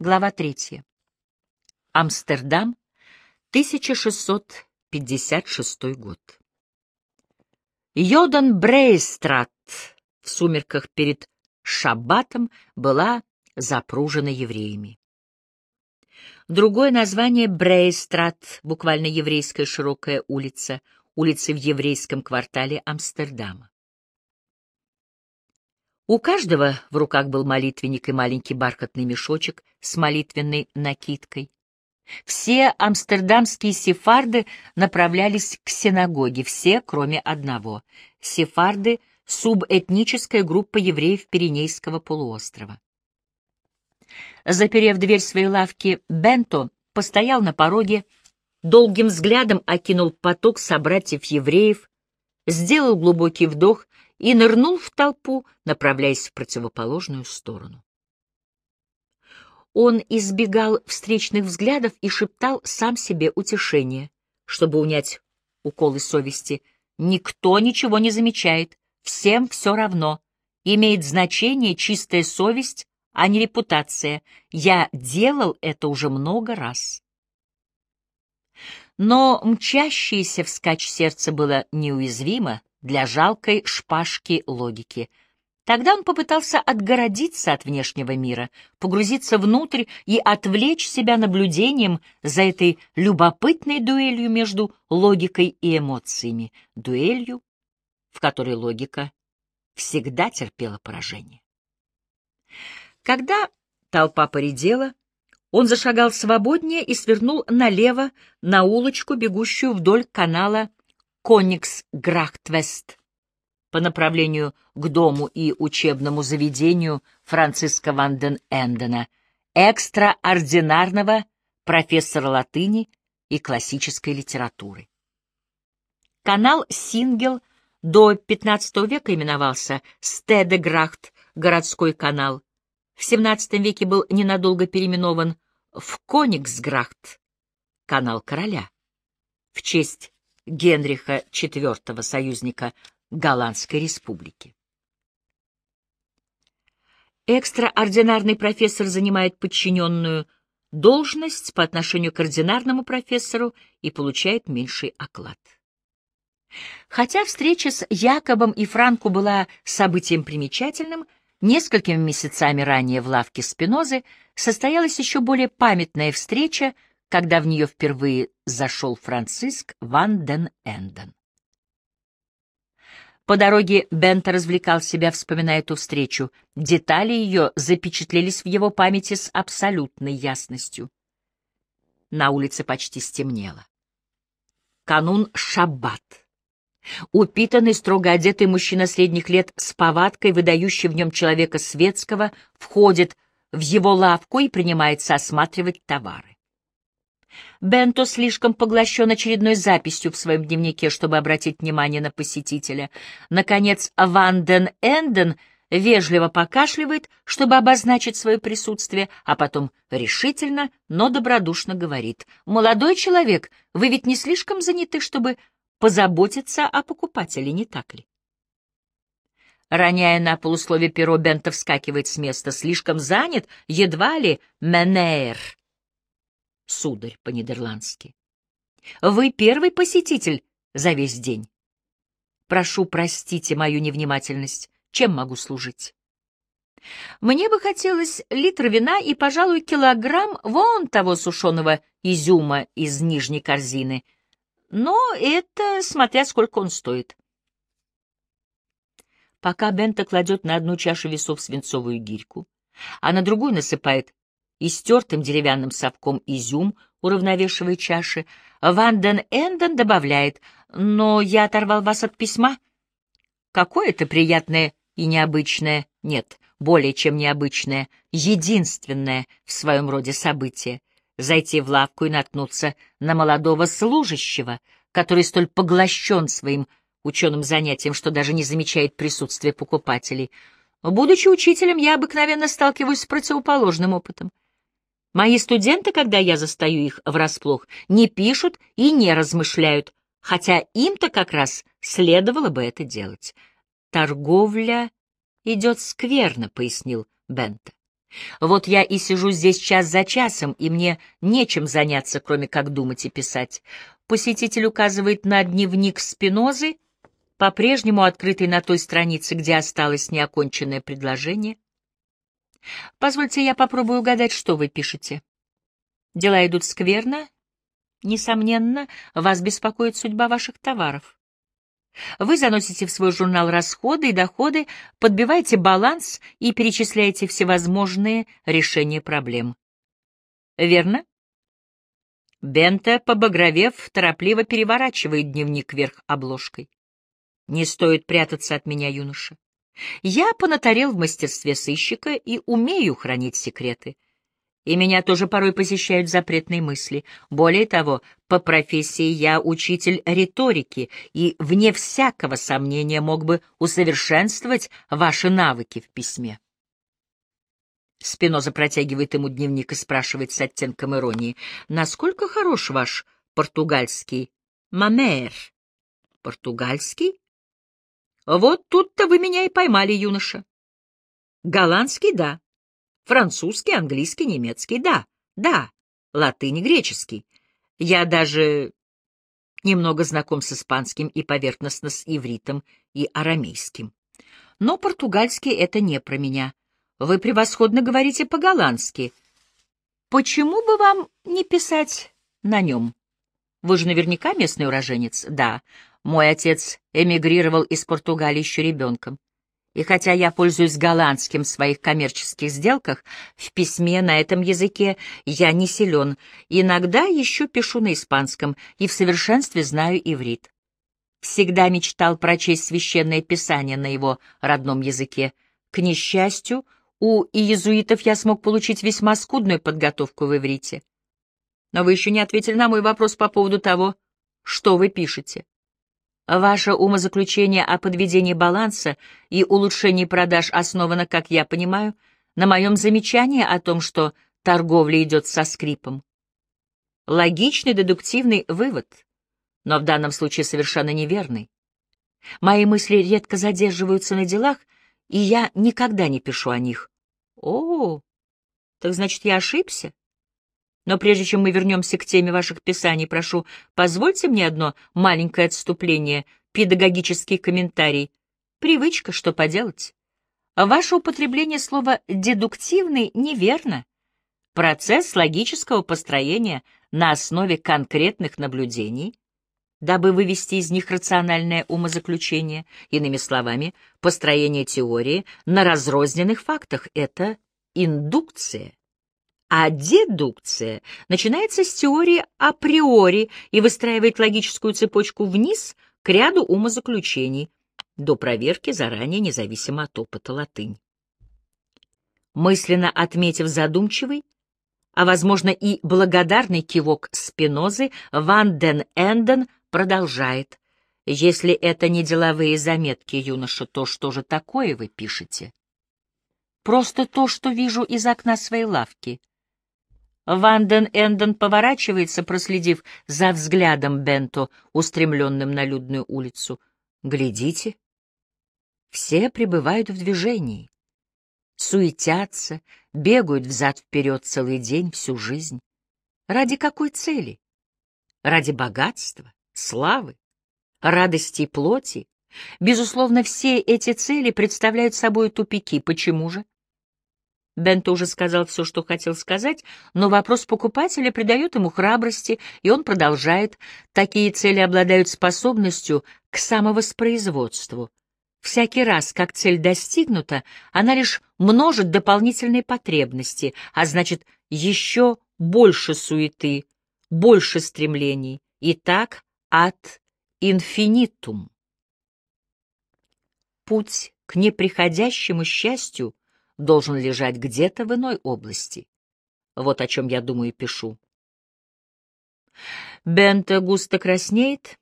Глава третья. Амстердам, 1656 год. Йодан Брейстрат в сумерках перед Шаббатом была запружена евреями. Другое название Брейстрат, буквально еврейская широкая улица, улицы в еврейском квартале Амстердама. У каждого в руках был молитвенник и маленький бархатный мешочек с молитвенной накидкой. Все амстердамские сефарды направлялись к синагоге, все, кроме одного. Сефарды — субэтническая группа евреев Пиренейского полуострова. Заперев дверь своей лавки, Бенто постоял на пороге, долгим взглядом окинул поток собратьев-евреев, сделал глубокий вдох и нырнул в толпу, направляясь в противоположную сторону. Он избегал встречных взглядов и шептал сам себе утешение, чтобы унять уколы совести. Никто ничего не замечает, всем все равно. Имеет значение чистая совесть, а не репутация. Я делал это уже много раз. Но мчащееся вскачь сердце было неуязвимо для жалкой шпажки логики — Тогда он попытался отгородиться от внешнего мира, погрузиться внутрь и отвлечь себя наблюдением за этой любопытной дуэлью между логикой и эмоциями, дуэлью, в которой логика всегда терпела поражение. Когда толпа поредела, он зашагал свободнее и свернул налево на улочку, бегущую вдоль канала Кониксграхтвест по направлению к дому и учебному заведению Франциска ван ден Эндена, экстраординарного профессора латыни и классической литературы. Канал Сингел до XV века именовался Стедеграхт, городской канал. В XVII веке был ненадолго переименован в Кониксграхт, канал короля, в честь Генриха IV, союзника Голландской республики. Экстраординарный профессор занимает подчиненную должность по отношению к ординарному профессору и получает меньший оклад. Хотя встреча с Якобом и Франку была событием примечательным, несколькими месяцами ранее в лавке Спинозы состоялась еще более памятная встреча, когда в нее впервые зашел Франциск ван ден Энден. По дороге Бента развлекал себя, вспоминая эту встречу. Детали ее запечатлелись в его памяти с абсолютной ясностью. На улице почти стемнело. Канун Шаббат. Упитанный, строго одетый мужчина средних лет с повадкой, выдающий в нем человека светского, входит в его лавку и принимается осматривать товары. Бенто слишком поглощен очередной записью в своем дневнике, чтобы обратить внимание на посетителя. Наконец, Ван ден Энден вежливо покашливает, чтобы обозначить свое присутствие, а потом решительно, но добродушно говорит. «Молодой человек, вы ведь не слишком заняты, чтобы позаботиться о покупателе, не так ли?» Роняя на полусловие перо, Бента вскакивает с места. «Слишком занят? Едва ли? Менейр!» Сударь, по-нидерландски. Вы первый посетитель за весь день. Прошу, простите мою невнимательность. Чем могу служить? Мне бы хотелось литр вина и, пожалуй, килограмм вон того сушеного изюма из нижней корзины. Но это смотря сколько он стоит. Пока Бента кладет на одну чашу весов свинцовую гирьку, а на другую насыпает и стертым деревянным совком изюм, уравновешивая чаши, Ван ден Энден добавляет, «Но я оторвал вас от письма». Какое это приятное и необычное, нет, более чем необычное, единственное в своем роде событие — зайти в лавку и наткнуться на молодого служащего, который столь поглощен своим ученым занятием, что даже не замечает присутствия покупателей. Будучи учителем, я обыкновенно сталкиваюсь с противоположным опытом. Мои студенты, когда я застаю их врасплох, не пишут и не размышляют, хотя им-то как раз следовало бы это делать. Торговля идет скверно, — пояснил Бента. Вот я и сижу здесь час за часом, и мне нечем заняться, кроме как думать и писать. Посетитель указывает на дневник Спинозы, по-прежнему открытый на той странице, где осталось неоконченное предложение. Позвольте, я попробую угадать, что вы пишете. Дела идут скверно. Несомненно, вас беспокоит судьба ваших товаров. Вы заносите в свой журнал расходы и доходы, подбиваете баланс и перечисляете всевозможные решения проблем. Верно? Бента, побагровев, торопливо переворачивает дневник вверх обложкой. Не стоит прятаться от меня, юноша. Я понатарел в мастерстве сыщика и умею хранить секреты. И меня тоже порой посещают запретные мысли. Более того, по профессии я учитель риторики и, вне всякого сомнения, мог бы усовершенствовать ваши навыки в письме. Спиноза протягивает ему дневник и спрашивает с оттенком иронии, «Насколько хорош ваш португальский мамер?» «Португальский?» «Вот тут-то вы меня и поймали, юноша». «Голландский, да. Французский, английский, немецкий, да, да, латынь, греческий. Я даже немного знаком с испанским и поверхностно с ивритом и арамейским. Но португальский — это не про меня. Вы превосходно говорите по-голландски. Почему бы вам не писать на нем? Вы же наверняка местный уроженец. Да, мой отец эмигрировал из Португалии еще ребенком. И хотя я пользуюсь голландским в своих коммерческих сделках, в письме на этом языке я не силен. Иногда еще пишу на испанском и в совершенстве знаю иврит. Всегда мечтал прочесть священное писание на его родном языке. К несчастью, у иезуитов я смог получить весьма скудную подготовку в иврите. Но вы еще не ответили на мой вопрос по поводу того, что вы пишете. Ваше умозаключение о подведении баланса и улучшении продаж основано, как я понимаю, на моем замечании о том, что торговля идет со скрипом. Логичный дедуктивный вывод, но в данном случае совершенно неверный. Мои мысли редко задерживаются на делах, и я никогда не пишу о них. О, так значит, я ошибся? Но прежде чем мы вернемся к теме ваших писаний, прошу, позвольте мне одно маленькое отступление, педагогический комментарий. Привычка, что поделать. Ваше употребление слова «дедуктивный» неверно. Процесс логического построения на основе конкретных наблюдений, дабы вывести из них рациональное умозаключение, иными словами, построение теории на разрозненных фактах — это индукция. А дедукция начинается с теории априори и выстраивает логическую цепочку вниз к ряду умозаключений, до проверки заранее независимо от опыта латынь. Мысленно отметив задумчивый, а, возможно, и благодарный кивок Спинозы, Ван ден Энден продолжает. «Если это не деловые заметки, юноша, то что же такое вы пишете?» «Просто то, что вижу из окна своей лавки», Ванден Энден поворачивается, проследив за взглядом Бенто, устремленным на людную улицу. Глядите. Все пребывают в движении. Суетятся, бегают взад-вперед целый день, всю жизнь. Ради какой цели? Ради богатства, славы, радости и плоти? Безусловно, все эти цели представляют собой тупики. Почему же? Бент уже сказал все, что хотел сказать, но вопрос покупателя придает ему храбрости, и он продолжает. Такие цели обладают способностью к самовоспроизводству. Всякий раз, как цель достигнута, она лишь множит дополнительные потребности, а значит, еще больше суеты, больше стремлений. И так от инфинитум. Путь к неприходящему счастью — должен лежать где-то в иной области. Вот о чем я думаю и пишу. Бента густо краснеет.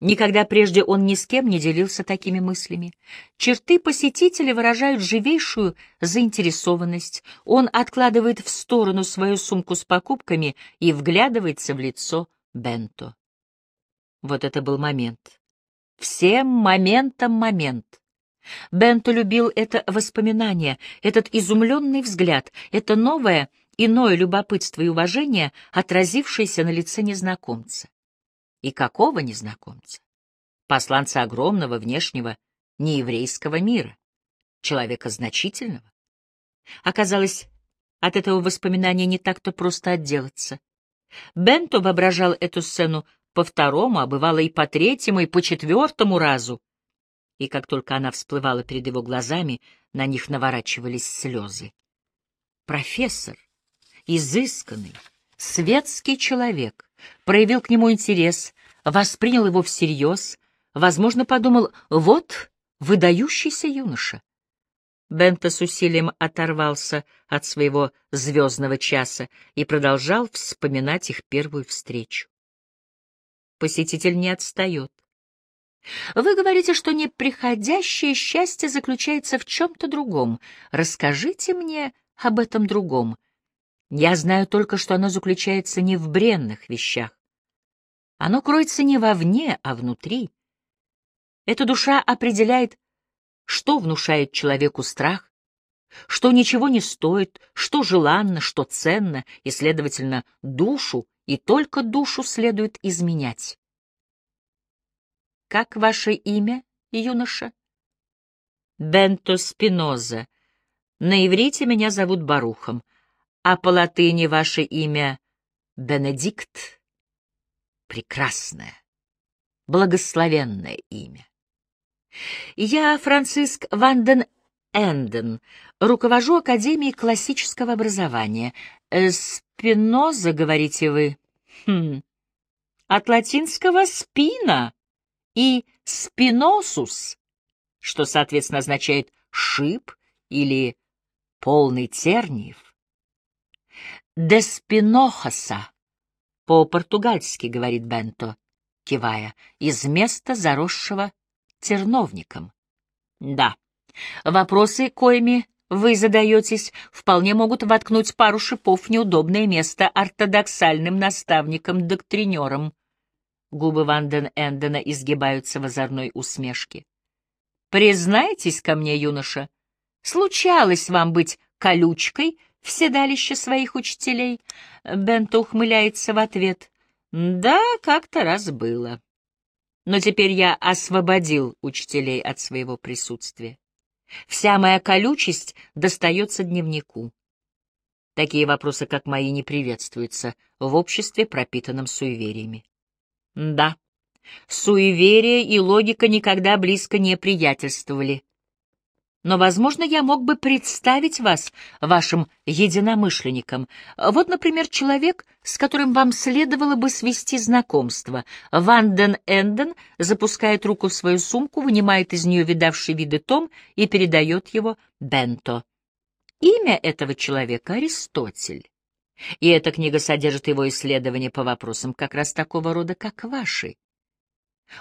Никогда прежде он ни с кем не делился такими мыслями. Черты посетителя выражают живейшую заинтересованность. Он откладывает в сторону свою сумку с покупками и вглядывается в лицо Бенто. Вот это был момент. Всем моментом момент. Бенто любил это воспоминание, этот изумленный взгляд, это новое, иное любопытство и уважение, отразившееся на лице незнакомца. И какого незнакомца? Посланца огромного внешнего нееврейского мира, человека значительного. Оказалось, от этого воспоминания не так-то просто отделаться. Бенто воображал эту сцену по второму, а бывало и по третьему, и по четвертому разу. И как только она всплывала перед его глазами, на них наворачивались слезы. Профессор, изысканный, светский человек, проявил к нему интерес, воспринял его всерьез, возможно, подумал, вот выдающийся юноша. Бента с усилием оторвался от своего звездного часа и продолжал вспоминать их первую встречу. Посетитель не отстает. Вы говорите, что неприходящее счастье заключается в чем-то другом. Расскажите мне об этом другом. Я знаю только, что оно заключается не в бренных вещах. Оно кроется не вовне, а внутри. Эта душа определяет что внушает человеку страх, что ничего не стоит, что желанно, что ценно, и, следовательно, душу, и только душу следует изменять. Как ваше имя, юноша? Бенто Спиноза. На иврите меня зовут Барухом, а по латыни ваше имя Бенедикт. Прекрасное, благословенное имя. Я Франциск Ванден Энден, руковожу Академией классического образования. Э, Спиноза, говорите вы? Хм. От латинского «спина» и «спиносус», что, соответственно, означает «шип» или «полный терниев». «Деспинохаса» по-португальски, говорит Бенто, кивая, из места заросшего терновником. Да, вопросы, коими вы задаетесь, вполне могут воткнуть пару шипов в неудобное место ортодоксальным наставникам-доктринерам. Губы Ванден Эндена изгибаются в озорной усмешке. «Признайтесь ко мне, юноша, случалось вам быть колючкой в седалище своих учителей?» Бенто ухмыляется в ответ. «Да, как-то раз было». Но теперь я освободил учителей от своего присутствия. Вся моя колючесть достается дневнику. Такие вопросы, как мои, не приветствуются в обществе, пропитанном суевериями. Да, суеверие и логика никогда близко не приятельствовали но, возможно, я мог бы представить вас вашим единомышленникам. Вот, например, человек, с которым вам следовало бы свести знакомство. Ванден Энден запускает руку в свою сумку, вынимает из нее видавший виды том и передает его Бенто. Имя этого человека — Аристотель. И эта книга содержит его исследования по вопросам как раз такого рода, как ваши.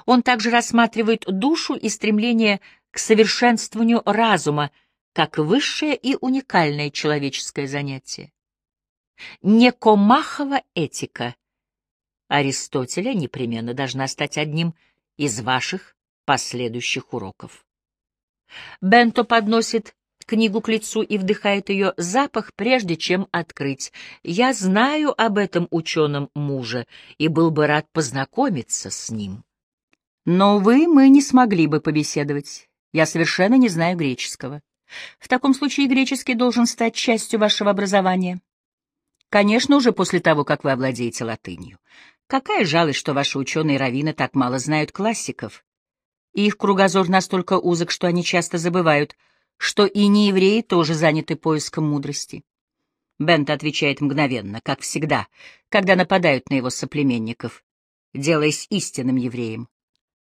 Он также рассматривает душу и стремление к совершенствованию разума как высшее и уникальное человеческое занятие. Некомахова этика Аристотеля непременно должна стать одним из ваших последующих уроков. Бенто подносит книгу к лицу и вдыхает ее запах, прежде чем открыть. Я знаю об этом ученом муже и был бы рад познакомиться с ним. Но, увы, мы не смогли бы побеседовать. Я совершенно не знаю греческого. В таком случае греческий должен стать частью вашего образования. Конечно, уже после того, как вы овладеете латынью. Какая жалость, что ваши ученые-раввины так мало знают классиков. Их кругозор настолько узок, что они часто забывают, что и неевреи тоже заняты поиском мудрости. Бент отвечает мгновенно, как всегда, когда нападают на его соплеменников, делаясь истинным евреем.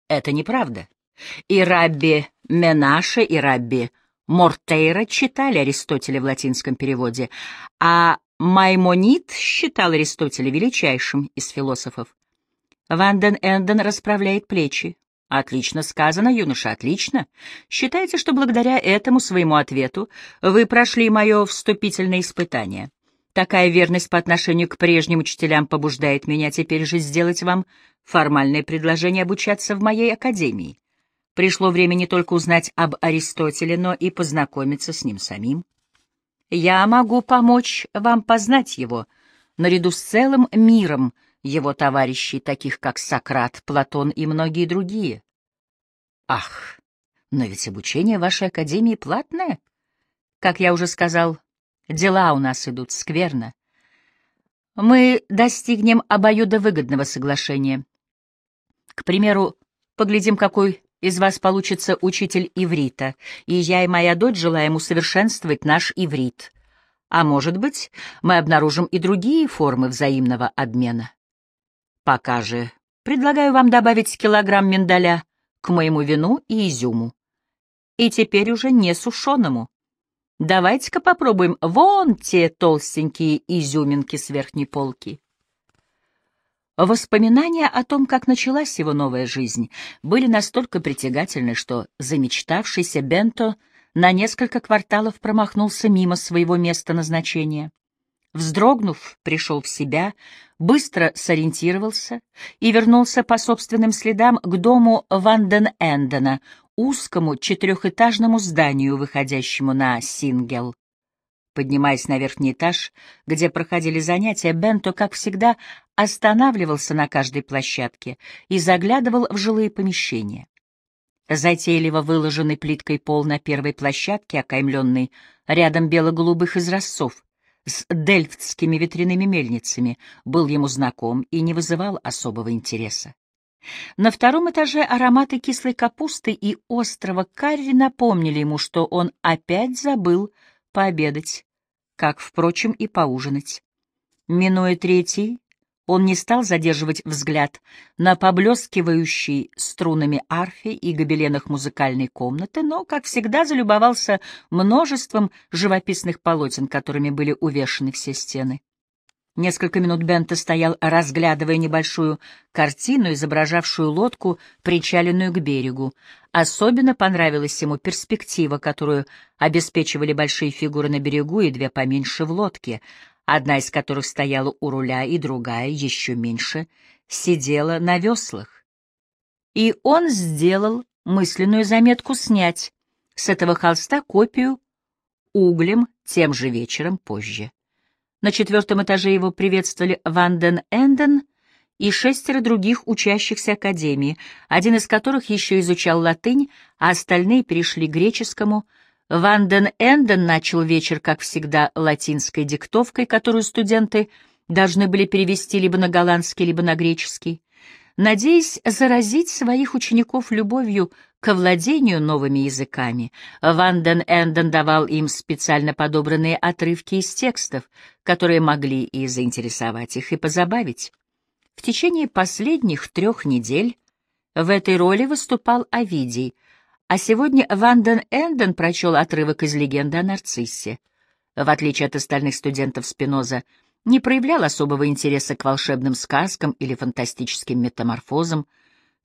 Это неправда. И Рабби Менаше, и Рабби Мортейра читали Аристотеля в латинском переводе, а Маймонид считал Аристотеля величайшим из философов. Ванден Энден расправляет плечи. Отлично сказано, юноша, отлично. Считайте, что благодаря этому своему ответу вы прошли мое вступительное испытание. Такая верность по отношению к прежним учителям побуждает меня теперь же сделать вам формальное предложение обучаться в моей академии. Пришло время не только узнать об Аристотеле, но и познакомиться с ним самим. Я могу помочь вам познать его, наряду с целым миром его товарищей, таких как Сократ, Платон и многие другие. Ах, но ведь обучение вашей академии платное. Как я уже сказал, дела у нас идут скверно. Мы достигнем обоюдовыгодного соглашения. К примеру, поглядим, какой из вас получится учитель иврита, и я и моя дочь желаем усовершенствовать наш иврит. А может быть, мы обнаружим и другие формы взаимного обмена. Пока же предлагаю вам добавить килограмм миндаля к моему вину и изюму. И теперь уже не сушеному. Давайте-ка попробуем вон те толстенькие изюминки с верхней полки. Воспоминания о том, как началась его новая жизнь, были настолько притягательны, что замечтавшийся Бенто на несколько кварталов промахнулся мимо своего места назначения. Вздрогнув, пришел в себя, быстро сориентировался и вернулся по собственным следам к дому Ванден Эндена, узкому четырехэтажному зданию, выходящему на Сингел. Поднимаясь на верхний этаж, где проходили занятия, Бенто, как всегда, останавливался на каждой площадке и заглядывал в жилые помещения. Затейливо выложенный плиткой пол на первой площадке, окаймленный рядом бело-голубых изразцов с дельфтскими ветряными мельницами, был ему знаком и не вызывал особого интереса. На втором этаже ароматы кислой капусты и острого карри напомнили ему, что он опять забыл пообедать как, впрочем, и поужинать. Минуя третий, он не стал задерживать взгляд на поблескивающей струнами арфе и гобеленах музыкальной комнаты, но, как всегда, залюбовался множеством живописных полотен, которыми были увешаны все стены. Несколько минут Бента стоял, разглядывая небольшую картину, изображавшую лодку, причаленную к берегу. Особенно понравилась ему перспектива, которую обеспечивали большие фигуры на берегу и две поменьше в лодке, одна из которых стояла у руля, и другая, еще меньше, сидела на веслах. И он сделал мысленную заметку снять с этого холста копию углем тем же вечером позже. На четвертом этаже его приветствовали Ванден Энден и шестеро других учащихся Академии, один из которых еще изучал латынь, а остальные перешли к греческому. Ванден Энден начал вечер, как всегда, латинской диктовкой, которую студенты должны были перевести либо на голландский, либо на греческий. Надеясь заразить своих учеников любовью к владению новыми языками, Ванден Энден давал им специально подобранные отрывки из текстов, которые могли и заинтересовать их, и позабавить. В течение последних трех недель в этой роли выступал Овидий, а сегодня Ванден Энден прочел отрывок из легенды о нарциссе. В отличие от остальных студентов Спиноза, не проявлял особого интереса к волшебным сказкам или фантастическим метаморфозам.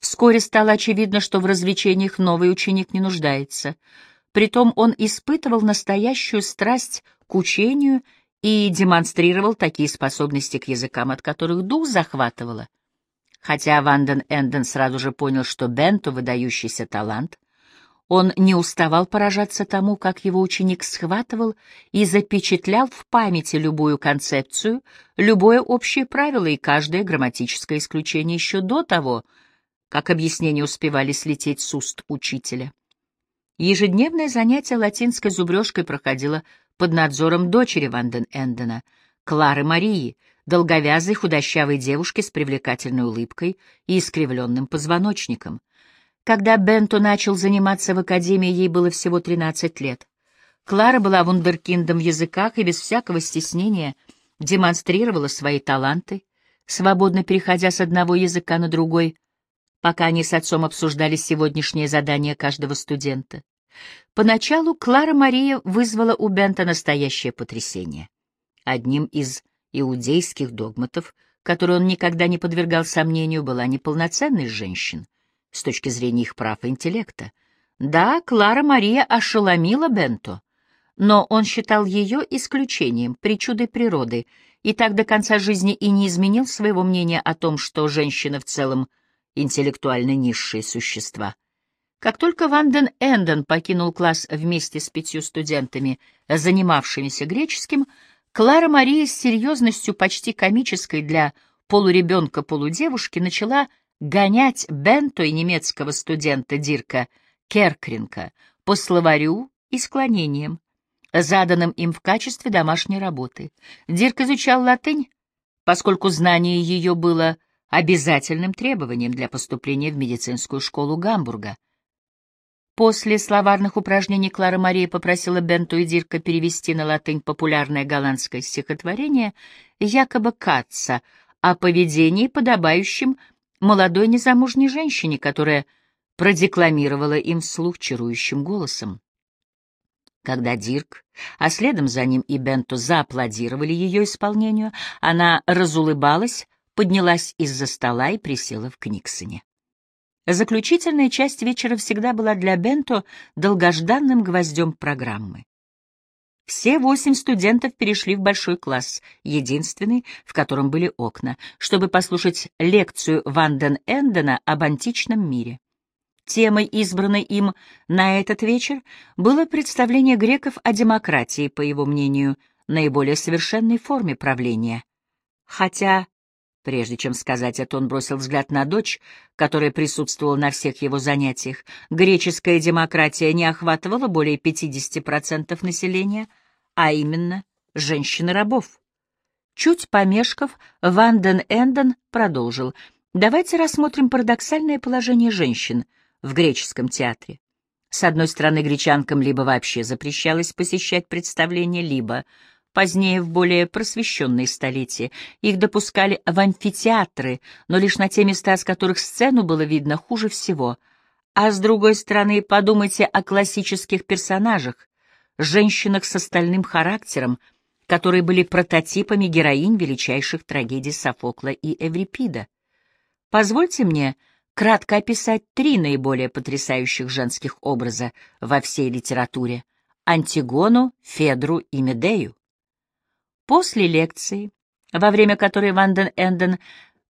Вскоре стало очевидно, что в развлечениях новый ученик не нуждается. Притом он испытывал настоящую страсть к учению и демонстрировал такие способности к языкам, от которых дух захватывало. Хотя Ванден Энден сразу же понял, что Бенто — выдающийся талант, он не уставал поражаться тому, как его ученик схватывал и запечатлял в памяти любую концепцию, любое общее правило и каждое грамматическое исключение еще до того, как объяснения успевали слететь с уст учителя. Ежедневное занятие латинской зубрежкой проходило под надзором дочери Ванден Эндена, Клары Марии, долговязой худощавой девушки с привлекательной улыбкой и искривленным позвоночником — когда Бенто начал заниматься в академии, ей было всего 13 лет. Клара была вундеркиндом в языках и без всякого стеснения демонстрировала свои таланты, свободно переходя с одного языка на другой, пока они с отцом обсуждали сегодняшнее задание каждого студента. Поначалу Клара Мария вызвала у Бента настоящее потрясение. Одним из иудейских догматов, который он никогда не подвергал сомнению, была неполноценность женщин с точки зрения их прав и интеллекта. Да, Клара Мария ошеломила Бенто, но он считал ее исключением, причудой природы, и так до конца жизни и не изменил своего мнения о том, что женщины в целом интеллектуально низшие существа. Как только Ванден Энден покинул класс вместе с пятью студентами, занимавшимися греческим, Клара Мария с серьезностью почти комической для полуребенка-полудевушки начала гонять Бенто и немецкого студента Дирка Керкринка по словарю и склонениям, заданным им в качестве домашней работы. Дирк изучал латынь, поскольку знание ее было обязательным требованием для поступления в медицинскую школу Гамбурга. После словарных упражнений Клара Мария попросила Бенту и Дирка перевести на латынь популярное голландское стихотворение якобы Катца о поведении, подобающем молодой незамужней женщине, которая продекламировала им вслух чарующим голосом. Когда Дирк, а следом за ним и Бенто зааплодировали ее исполнению, она разулыбалась, поднялась из-за стола и присела в Книксоне. Заключительная часть вечера всегда была для Бенто долгожданным гвоздем программы. Все восемь студентов перешли в большой класс, единственный, в котором были окна, чтобы послушать лекцию Ванден Эндена об античном мире. Темой, избранной им на этот вечер, было представление греков о демократии, по его мнению, наиболее совершенной форме правления. Хотя Прежде чем сказать это, он бросил взгляд на дочь, которая присутствовала на всех его занятиях. Греческая демократия не охватывала более 50% населения, а именно женщин-рабов. Чуть помешков, Ванден Энден продолжил. Давайте рассмотрим парадоксальное положение женщин в греческом театре. С одной стороны, гречанкам либо вообще запрещалось посещать представления, либо Позднее, в более просвещенные столетия, их допускали в амфитеатры, но лишь на те места, с которых сцену было видно хуже всего. А с другой стороны, подумайте о классических персонажах, женщинах с остальным характером, которые были прототипами героинь величайших трагедий Софокла и Эврипида. Позвольте мне кратко описать три наиболее потрясающих женских образа во всей литературе — Антигону, Федру и Медею. После лекции, во время которой Ванден Энден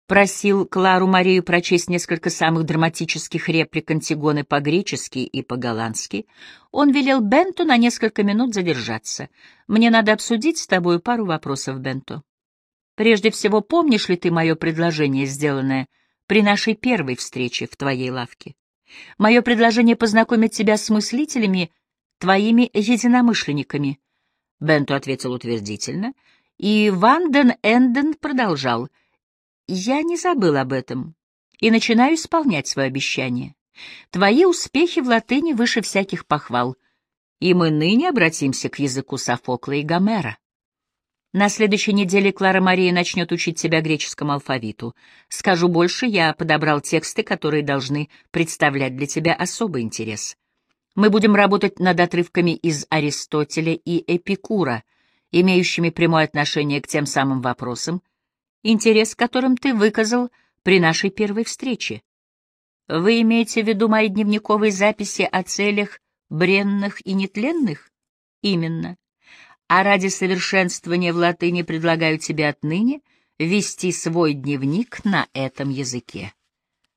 просил Клару Марию прочесть несколько самых драматических реплик Антигоны по-гречески и по-голландски, он велел Бенту на несколько минут задержаться. «Мне надо обсудить с тобой пару вопросов, Бенто. Прежде всего, помнишь ли ты мое предложение, сделанное при нашей первой встрече в твоей лавке? Мое предложение познакомить тебя с мыслителями, твоими единомышленниками — Бенто ответил утвердительно, и Ванден Энден продолжал. «Я не забыл об этом и начинаю исполнять свое обещание. Твои успехи в латыни выше всяких похвал, и мы ныне обратимся к языку Софокла и Гомера. На следующей неделе Клара Мария начнет учить тебя греческому алфавиту. Скажу больше, я подобрал тексты, которые должны представлять для тебя особый интерес. Мы будем работать над отрывками из Аристотеля и Эпикура, имеющими прямое отношение к тем самым вопросам, интерес к которым ты выказал при нашей первой встрече. Вы имеете в виду мои дневниковые записи о целях бренных и нетленных? Именно. А ради совершенствования в латыни предлагаю тебе отныне вести свой дневник на этом языке.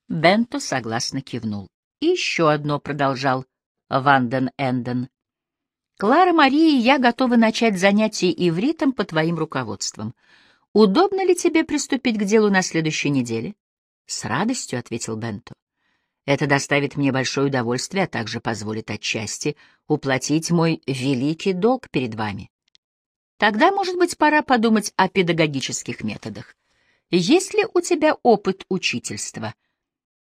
Бенто согласно кивнул. И еще одно продолжал Ванден Энден. Клара Мария и я готовы начать занятия ивритом по твоим руководствам. Удобно ли тебе приступить к делу на следующей неделе? С радостью, — ответил Бенто. Это доставит мне большое удовольствие, а также позволит отчасти уплатить мой великий долг перед вами. Тогда, может быть, пора подумать о педагогических методах. Есть ли у тебя опыт учительства?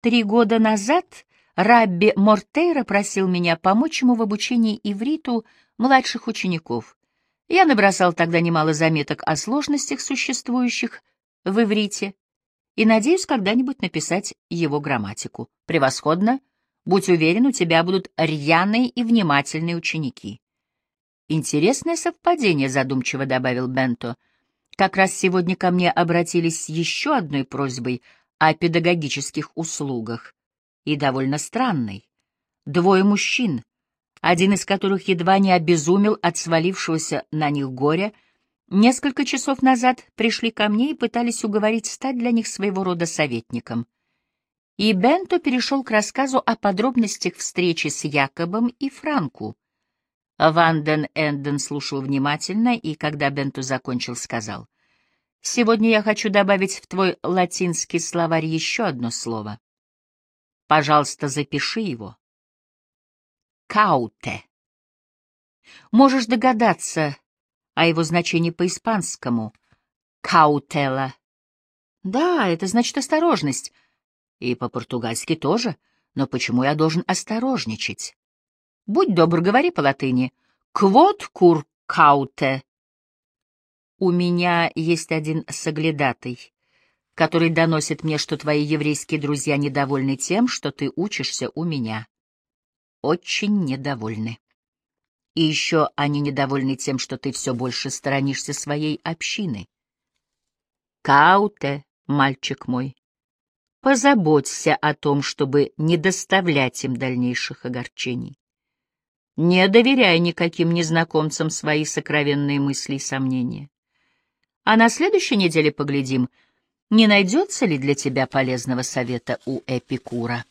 Три года назад Рабби Мортейра просил меня помочь ему в обучении ивриту младших учеников. Я набросал тогда немало заметок о сложностях, существующих в иврите, и надеюсь когда-нибудь написать его грамматику. Превосходно. Будь уверен, у тебя будут рьяные и внимательные ученики. Интересное совпадение, задумчиво добавил Бенто. Как раз сегодня ко мне обратились с еще одной просьбой о педагогических услугах и довольно странной. Двое мужчин, один из которых едва не обезумел от свалившегося на них горя, несколько часов назад пришли ко мне и пытались уговорить стать для них своего рода советником. И Бенто перешел к рассказу о подробностях встречи с Якобом и Франку. Ванден Энден слушал внимательно, и когда Бенто закончил, сказал, «Сегодня я хочу добавить в твой латинский словарь еще одно слово. Пожалуйста, запиши его. Кауте. Можешь догадаться о его значении по-испанскому. Каутела. Да, это значит осторожность. И по-португальски тоже. Но почему я должен осторожничать? Будь добр, говори по-латыни. Квот кур кауте. У меня есть один соглядатый, который доносит мне, что твои еврейские друзья недовольны тем, что ты учишься у меня. Очень недовольны. И еще они недовольны тем, что ты все больше сторонишься своей общины. Кауте, мальчик мой, позаботься о том, чтобы не доставлять им дальнейших огорчений. Не доверяй никаким незнакомцам свои сокровенные мысли и сомнения. А на следующей неделе поглядим, не найдется ли для тебя полезного совета у Эпикура.